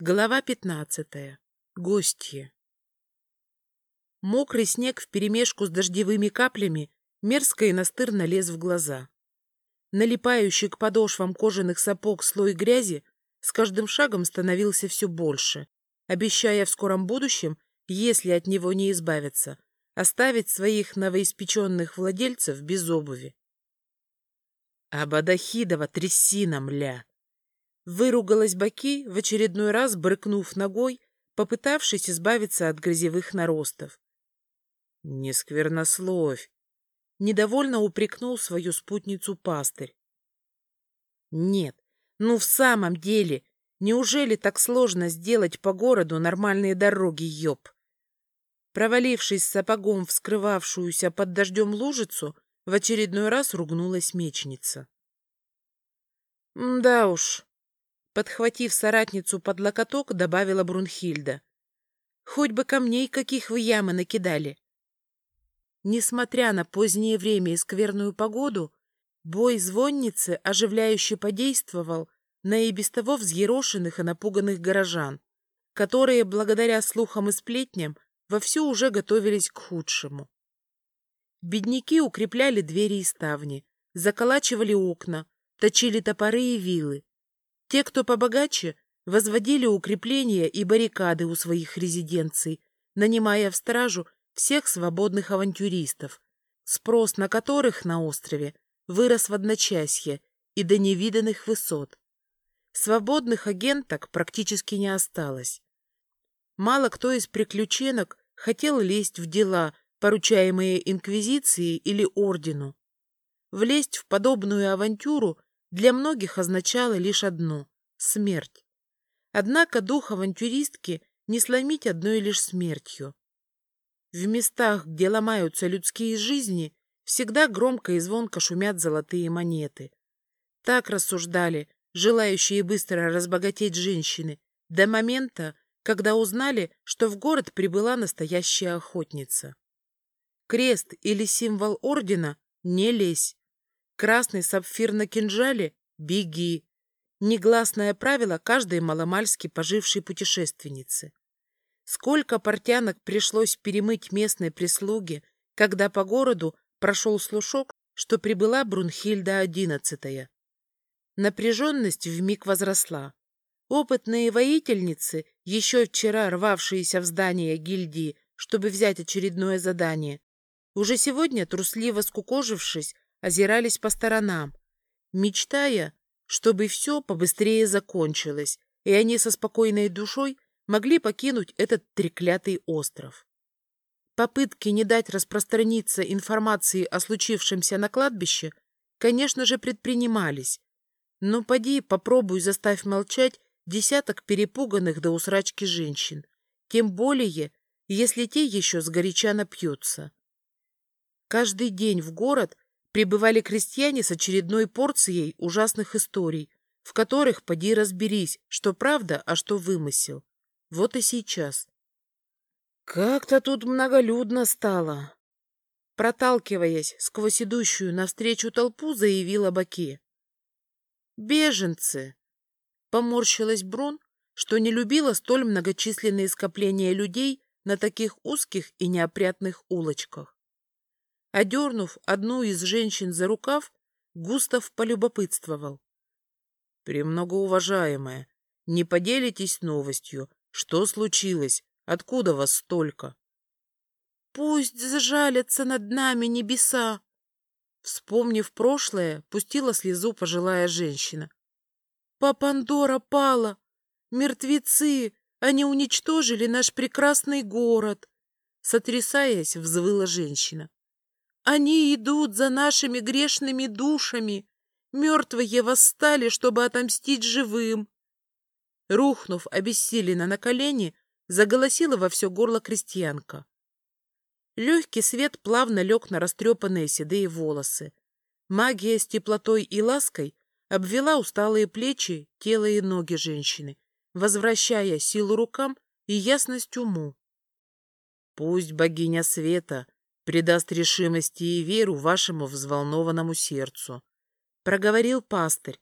Глава пятнадцатая. Гостья. Мокрый снег вперемешку с дождевыми каплями мерзко и настырно лез в глаза. Налипающий к подошвам кожаных сапог слой грязи с каждым шагом становился все больше, обещая в скором будущем, если от него не избавиться, оставить своих новоиспеченных владельцев без обуви. Абадахидова трясина, мля! Выругалась Баки, в очередной раз брыкнув ногой, попытавшись избавиться от грязевых наростов. — Не сквернословь! — недовольно упрекнул свою спутницу пастырь. — Нет, ну в самом деле, неужели так сложно сделать по городу нормальные дороги, ёб? Провалившись сапогом в скрывавшуюся под дождем лужицу, в очередной раз ругнулась мечница. — Да уж, Подхватив соратницу под локоток, добавила Брунхильда. «Хоть бы камней каких вы ямы накидали!» Несмотря на позднее время и скверную погоду, бой звонницы оживляюще подействовал на и без того взъерошенных и напуганных горожан, которые, благодаря слухам и сплетням, вовсю уже готовились к худшему. Бедняки укрепляли двери и ставни, заколачивали окна, точили топоры и вилы, те, кто побогаче, возводили укрепления и баррикады у своих резиденций, нанимая в стражу всех свободных авантюристов, спрос на которых на острове вырос в одночасье и до невиданных высот. Свободных агенток практически не осталось. Мало кто из приключенок хотел лезть в дела, поручаемые Инквизиции или Ордену. Влезть в подобную авантюру для многих означало лишь одно — смерть. Однако дух авантюристки не сломить одной лишь смертью. В местах, где ломаются людские жизни, всегда громко и звонко шумят золотые монеты. Так рассуждали желающие быстро разбогатеть женщины до момента, когда узнали, что в город прибыла настоящая охотница. Крест или символ ордена — не лезь. Красный сапфир на кинжале — беги. Негласное правило каждой маломальски пожившей путешественницы. Сколько портянок пришлось перемыть местной прислуге, когда по городу прошел слушок, что прибыла Брунхильда одиннадцатая. Напряженность вмиг возросла. Опытные воительницы, еще вчера рвавшиеся в здание гильдии, чтобы взять очередное задание, уже сегодня, трусливо скукожившись, озирались по сторонам, мечтая, чтобы все побыстрее закончилось, и они со спокойной душой могли покинуть этот треклятый остров. Попытки не дать распространиться информации о случившемся на кладбище, конечно же, предпринимались, но поди попробуй заставь молчать десяток перепуганных до усрачки женщин, тем более, если те еще сгоряча напьются. Каждый день в город прибывали крестьяне с очередной порцией ужасных историй, в которых поди разберись, что правда, а что вымысел. Вот и сейчас. Как-то тут многолюдно стало. Проталкиваясь сквозь идущую навстречу толпу, заявила Баке. «Беженцы!» — поморщилась Брун, что не любила столь многочисленные скопления людей на таких узких и неопрятных улочках. Одернув одну из женщин за рукав, Густав полюбопытствовал. — Премногоуважаемая, не поделитесь новостью. Что случилось? Откуда вас столько? — Пусть зажалятся над нами небеса! Вспомнив прошлое, пустила слезу пожилая женщина. — Папандора пала! Мертвецы! Они уничтожили наш прекрасный город! Сотрясаясь, взвыла женщина. Они идут за нашими грешными душами. Мертвые восстали, чтобы отомстить живым. Рухнув обессиленно на колени, заголосила во все горло крестьянка. Легкий свет плавно лег на растрепанные седые волосы. Магия с теплотой и лаской обвела усталые плечи, тело и ноги женщины, возвращая силу рукам и ясность уму. Пусть богиня света придаст решимости и веру вашему взволнованному сердцу. Проговорил пастырь.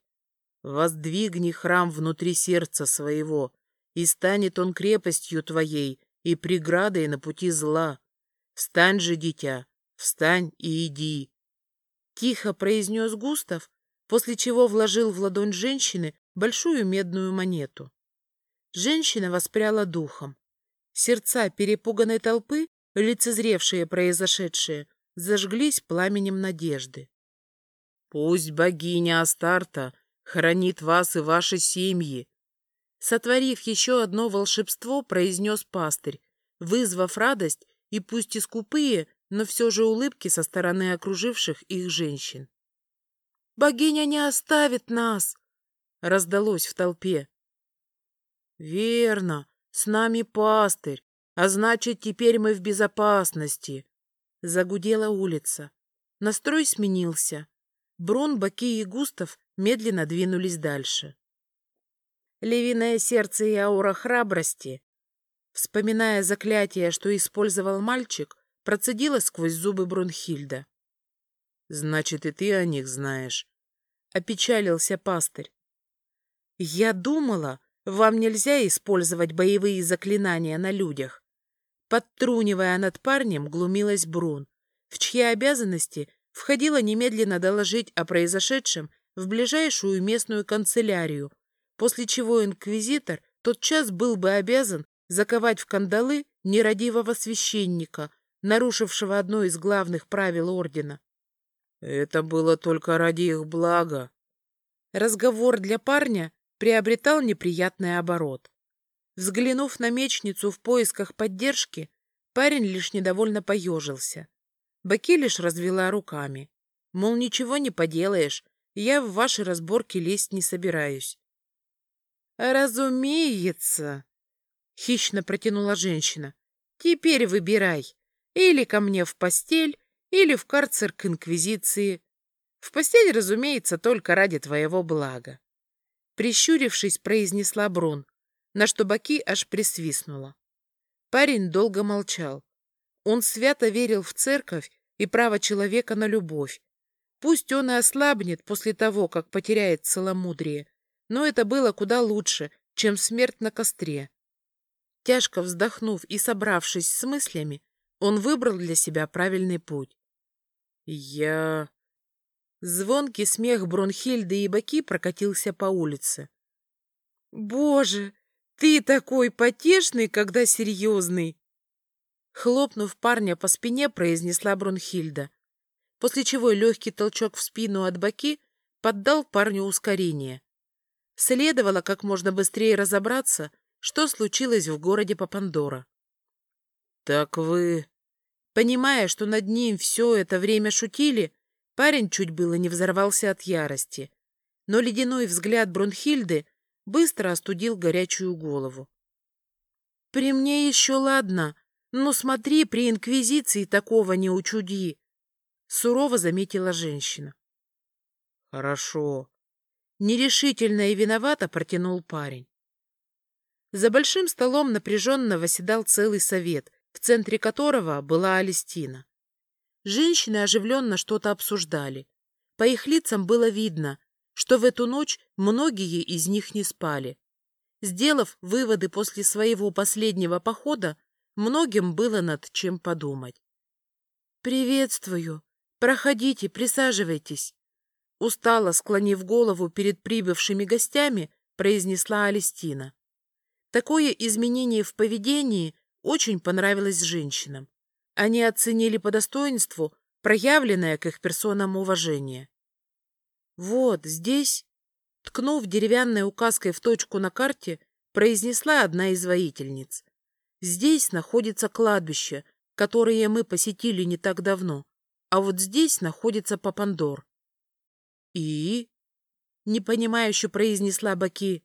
Воздвигни храм внутри сердца своего, и станет он крепостью твоей и преградой на пути зла. Встань же, дитя, встань и иди. Тихо произнес Густав, после чего вложил в ладонь женщины большую медную монету. Женщина воспряла духом. Сердца перепуганной толпы, лицезревшие произошедшее, зажглись пламенем надежды. «Пусть богиня Астарта хранит вас и ваши семьи!» Сотворив еще одно волшебство, произнес пастырь, вызвав радость и пусть и скупые, но все же улыбки со стороны окруживших их женщин. «Богиня не оставит нас!» — раздалось в толпе. «Верно, с нами пастырь, а значит, теперь мы в безопасности!» Загудела улица. Настрой сменился. Брон, Баки и Густав медленно двинулись дальше. Левиное сердце и аура храбрости, вспоминая заклятие, что использовал мальчик, процедила сквозь зубы Брунхильда. «Значит, и ты о них знаешь», — опечалился пастырь. «Я думала, вам нельзя использовать боевые заклинания на людях». Подтрунивая над парнем, глумилась Брун, в чьи обязанности входило немедленно доложить о произошедшем в ближайшую местную канцелярию, после чего инквизитор тотчас был бы обязан заковать в кандалы нерадивого священника, нарушившего одно из главных правил ордена. Это было только ради их блага. Разговор для парня приобретал неприятный оборот. Взглянув на мечницу в поисках поддержки, парень лишь недовольно поежился. Баки лишь развела руками. Мол, ничего не поделаешь, я в ваши разборки лезть не собираюсь. «Разумеется!» — хищно протянула женщина. «Теперь выбирай. Или ко мне в постель, или в карцер к инквизиции. В постель, разумеется, только ради твоего блага. Прищурившись, произнесла Брун, на что Баки аж присвистнула. Парень долго молчал. Он свято верил в церковь и право человека на любовь. Пусть он и ослабнет после того, как потеряет целомудрие, но это было куда лучше, чем смерть на костре. Тяжко вздохнув и собравшись с мыслями, он выбрал для себя правильный путь. «Я...» Звонкий смех Бронхильды и Баки прокатился по улице. «Боже, ты такой потешный, когда серьезный!» Хлопнув парня по спине, произнесла Бронхильда, после чего легкий толчок в спину от Баки поддал парню ускорение. Следовало как можно быстрее разобраться, что случилось в городе Папандора. «Так вы...» Понимая, что над ним все это время шутили, Парень чуть было не взорвался от ярости, но ледяной взгляд Брунхильды быстро остудил горячую голову. «При мне еще ладно, но смотри, при Инквизиции такого не учуди!» — сурово заметила женщина. «Хорошо». Нерешительно и виновато протянул парень. За большим столом напряженно восседал целый совет, в центре которого была Алистина. Женщины оживленно что-то обсуждали. По их лицам было видно, что в эту ночь многие из них не спали. Сделав выводы после своего последнего похода, многим было над чем подумать. «Приветствую! Проходите, присаживайтесь!» Устало склонив голову перед прибывшими гостями, произнесла Алистина. Такое изменение в поведении очень понравилось женщинам. Они оценили по достоинству проявленное к их персонам уважение. «Вот здесь», ткнув деревянной указкой в точку на карте, произнесла одна из воительниц. «Здесь находится кладбище, которое мы посетили не так давно, а вот здесь находится Папандор». «И?» — непонимающе произнесла Баки.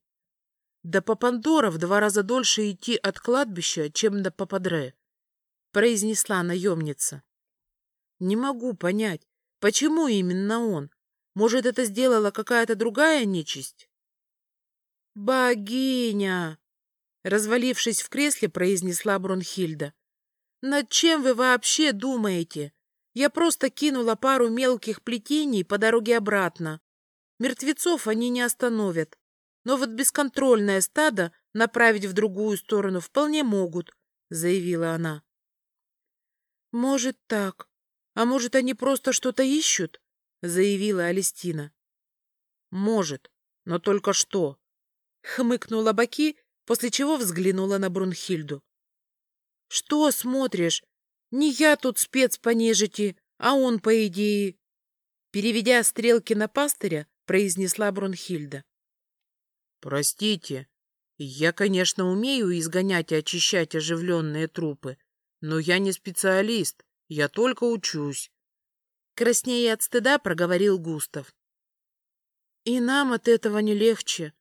«До Папандора в два раза дольше идти от кладбища, чем до Пападре произнесла наемница. Не могу понять, почему именно он? Может, это сделала какая-то другая нечисть? Богиня! Развалившись в кресле, произнесла Бронхильда. Над чем вы вообще думаете? Я просто кинула пару мелких плетений по дороге обратно. Мертвецов они не остановят. Но вот бесконтрольное стадо направить в другую сторону вполне могут, заявила она. Может так. А может, они просто что-то ищут? Заявила Алистина. Может, но только что. Хмыкнула Баки, после чего взглянула на Брунхильду. Что смотришь? Не я тут спец по нежити, а он, по идее. Переведя стрелки на пастыря, произнесла Брунхильда. Простите, я, конечно, умею изгонять и очищать оживленные трупы, но я не специалист, я только учусь. Краснее от стыда проговорил Густав. И нам от этого не легче,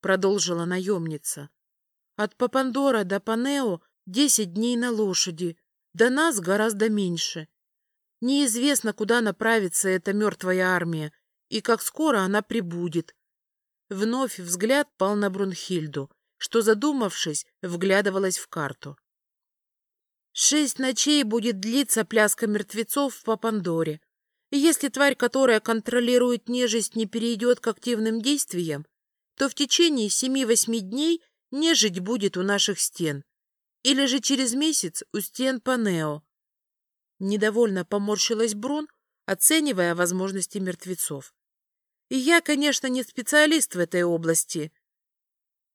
продолжила наемница. От Папандора до Панео десять дней на лошади, до нас гораздо меньше. Неизвестно, куда направится эта мертвая армия и как скоро она прибудет. Вновь взгляд пал на Брунхильду, что, задумавшись, вглядывалась в карту. Шесть ночей будет длиться пляска мертвецов в Папандоре. Если тварь, которая контролирует нежесть, не перейдет к активным действиям, то в течение семи-восьми дней нежить будет у наших стен. Или же через месяц у стен Панео. Недовольно поморщилась Брун, оценивая возможности мертвецов. Я, конечно, не специалист в этой области,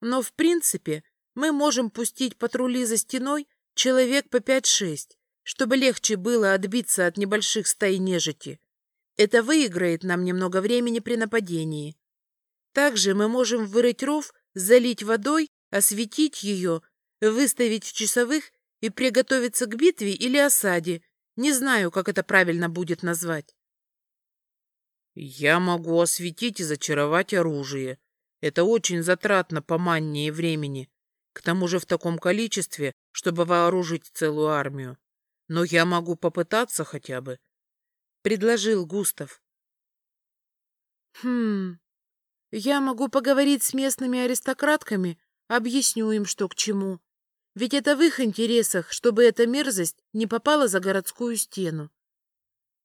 но, в принципе, мы можем пустить патрули за стеной человек по пять-шесть, чтобы легче было отбиться от небольших стай нежити. Это выиграет нам немного времени при нападении. Также мы можем вырыть ров, залить водой, осветить ее, выставить часовых и приготовиться к битве или осаде. Не знаю, как это правильно будет назвать. Я могу осветить и зачаровать оружие. Это очень затратно по манне и времени. К тому же в таком количестве, чтобы вооружить целую армию. Но я могу попытаться хотя бы. Предложил Густав. Хм, я могу поговорить с местными аристократками, объясню им, что к чему. Ведь это в их интересах, чтобы эта мерзость не попала за городскую стену.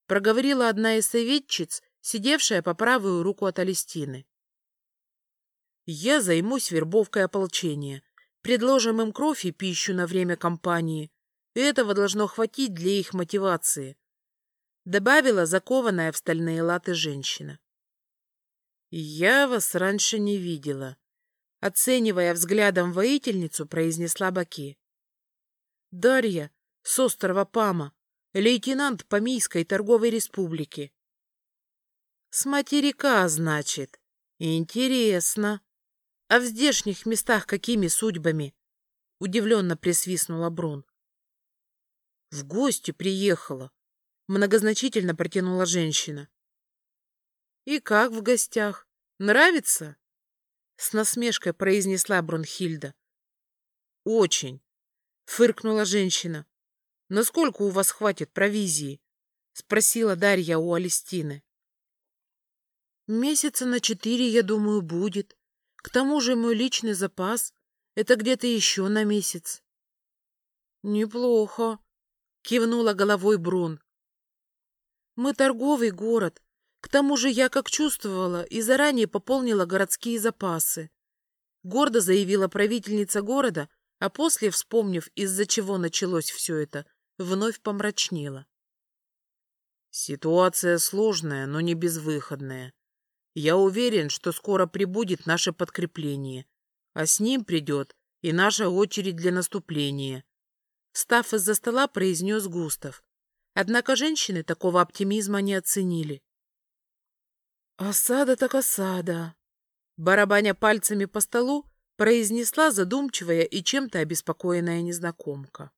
Проговорила одна из советчиц, сидевшая по правую руку от Алистины. Я займусь вербовкой ополчения. Предложим им кровь и пищу на время кампании. Этого должно хватить для их мотивации. Добавила закованная в стальные латы женщина. «Я вас раньше не видела», — оценивая взглядом воительницу, произнесла Баки. «Дарья, с острова Пама, лейтенант Памийской торговой республики». «С материка, значит. Интересно. А в здешних местах какими судьбами?» — удивленно присвистнула Брун. «В гости приехала», — многозначительно протянула женщина. «И как в гостях? Нравится?» С насмешкой произнесла Брунхильда. «Очень!» — фыркнула женщина. «Насколько у вас хватит провизии?» — спросила Дарья у Алистины. «Месяца на четыре, я думаю, будет. К тому же мой личный запас — это где-то еще на месяц». «Неплохо», — кивнула головой Брун. «Мы торговый город, к тому же я, как чувствовала, и заранее пополнила городские запасы. Гордо заявила правительница города, а после, вспомнив, из-за чего началось все это, вновь помрачнела. Ситуация сложная, но не безвыходная. Я уверен, что скоро прибудет наше подкрепление, а с ним придет и наша очередь для наступления. Став из-за стола, произнес Густав. Однако женщины такого оптимизма не оценили. «Осада так осада!» Барабаня пальцами по столу, произнесла задумчивая и чем-то обеспокоенная незнакомка.